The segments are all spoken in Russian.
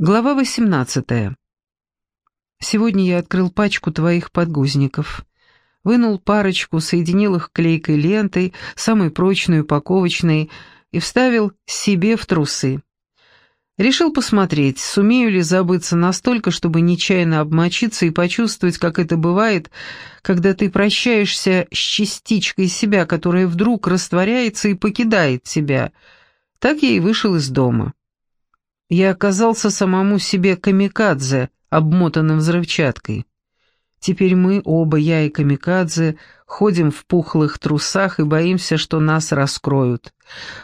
Глава 18. Сегодня я открыл пачку твоих подгузников. Вынул парочку, соединил их клейкой лентой, самой прочной упаковочной, и вставил себе в трусы. Решил посмотреть, сумею ли забыться настолько, чтобы нечаянно обмочиться и почувствовать, как это бывает, когда ты прощаешься с частичкой себя, которая вдруг растворяется и покидает тебя. Так я и вышел из дома. Я оказался самому себе камикадзе, обмотанным взрывчаткой. Теперь мы, оба, я и камикадзе, ходим в пухлых трусах и боимся, что нас раскроют.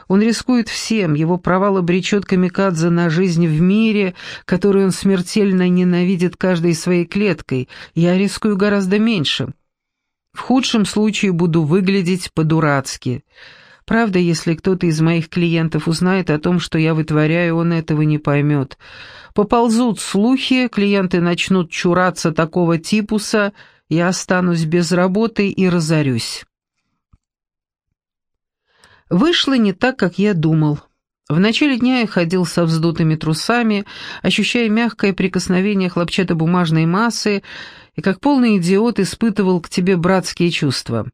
Он рискует всем, его провал обречет камикадзе на жизнь в мире, который он смертельно ненавидит каждой своей клеткой. Я рискую гораздо меньше. В худшем случае буду выглядеть по-дурацки. Правда, если кто-то из моих клиентов узнает о том, что я вытворяю, он этого не поймет. Поползут слухи, клиенты начнут чураться такого типуса, я останусь без работы и разорюсь. Вышло не так, как я думал. В начале дня я ходил со вздутыми трусами, ощущая мягкое прикосновение хлопчатобумажной массы, и как полный идиот испытывал к тебе братские чувства.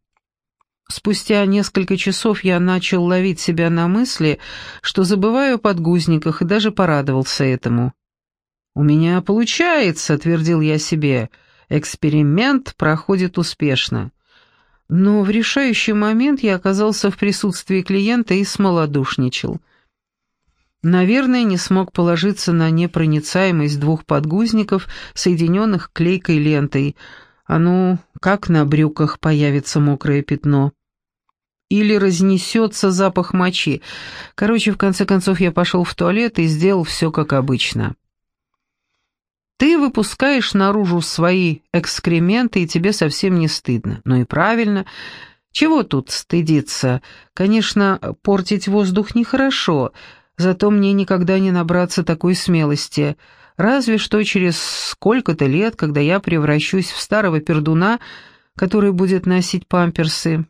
Спустя несколько часов я начал ловить себя на мысли, что забываю о подгузниках, и даже порадовался этому. «У меня получается», — твердил я себе, — «эксперимент проходит успешно». Но в решающий момент я оказался в присутствии клиента и смолодушничал. Наверное, не смог положиться на непроницаемость двух подгузников, соединенных клейкой лентой. А ну, как на брюках появится мокрое пятно? Или разнесется запах мочи. Короче, в конце концов, я пошел в туалет и сделал все как обычно. Ты выпускаешь наружу свои экскременты, и тебе совсем не стыдно. Ну и правильно. Чего тут стыдиться? Конечно, портить воздух нехорошо, зато мне никогда не набраться такой смелости. Разве что через сколько-то лет, когда я превращусь в старого пердуна, который будет носить памперсы.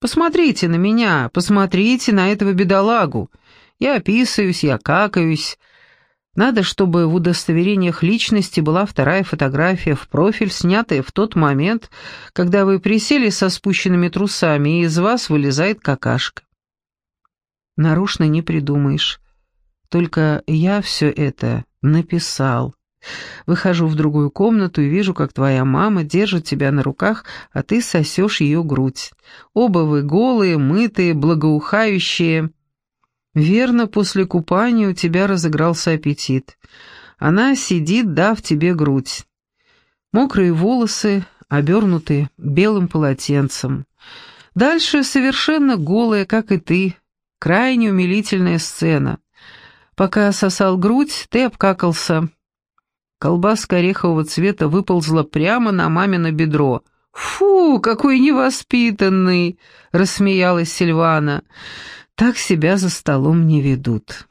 Посмотрите на меня, посмотрите на этого бедолагу. Я описываюсь, я какаюсь. Надо, чтобы в удостоверениях личности была вторая фотография в профиль, снятая в тот момент, когда вы присели со спущенными трусами, и из вас вылезает какашка. Нарочно не придумаешь. Только я все это написал. Выхожу в другую комнату и вижу, как твоя мама держит тебя на руках, а ты сосешь ее грудь. Оба вы голые, мытые, благоухающие. Верно, после купания у тебя разыгрался аппетит. Она сидит, дав тебе грудь. Мокрые волосы, обернутые белым полотенцем. Дальше совершенно голая, как и ты. Крайне умилительная сцена. Пока сосал грудь, ты обкакался. Колбаска орехового цвета выползла прямо на мамино бедро. «Фу, какой невоспитанный!» — рассмеялась Сильвана. «Так себя за столом не ведут».